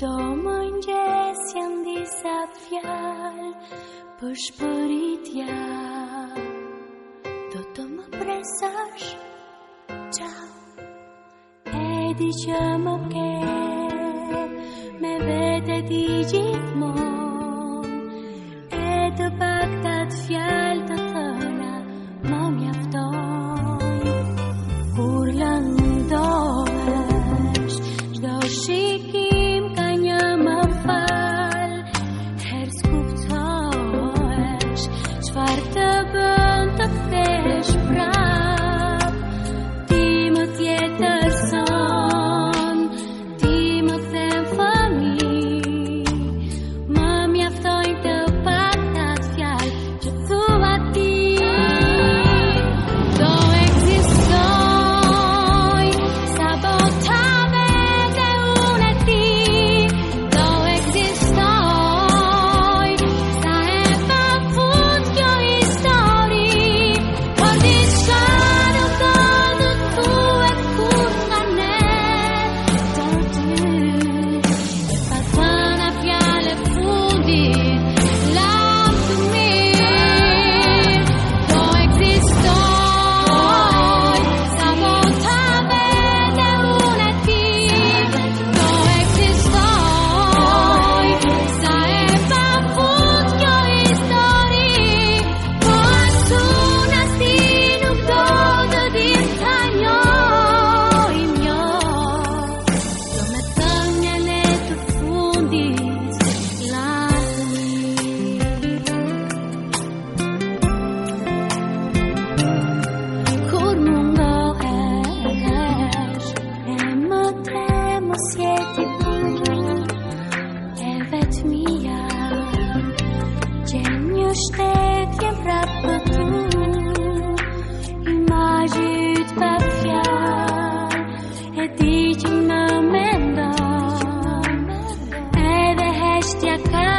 Do më njës janë disa fjallë për shpërit ja Do të më presash qa E di që më ke me vete ti gjithmon Gjithë për përgjën E ti që më mendon E dhe heshtja ka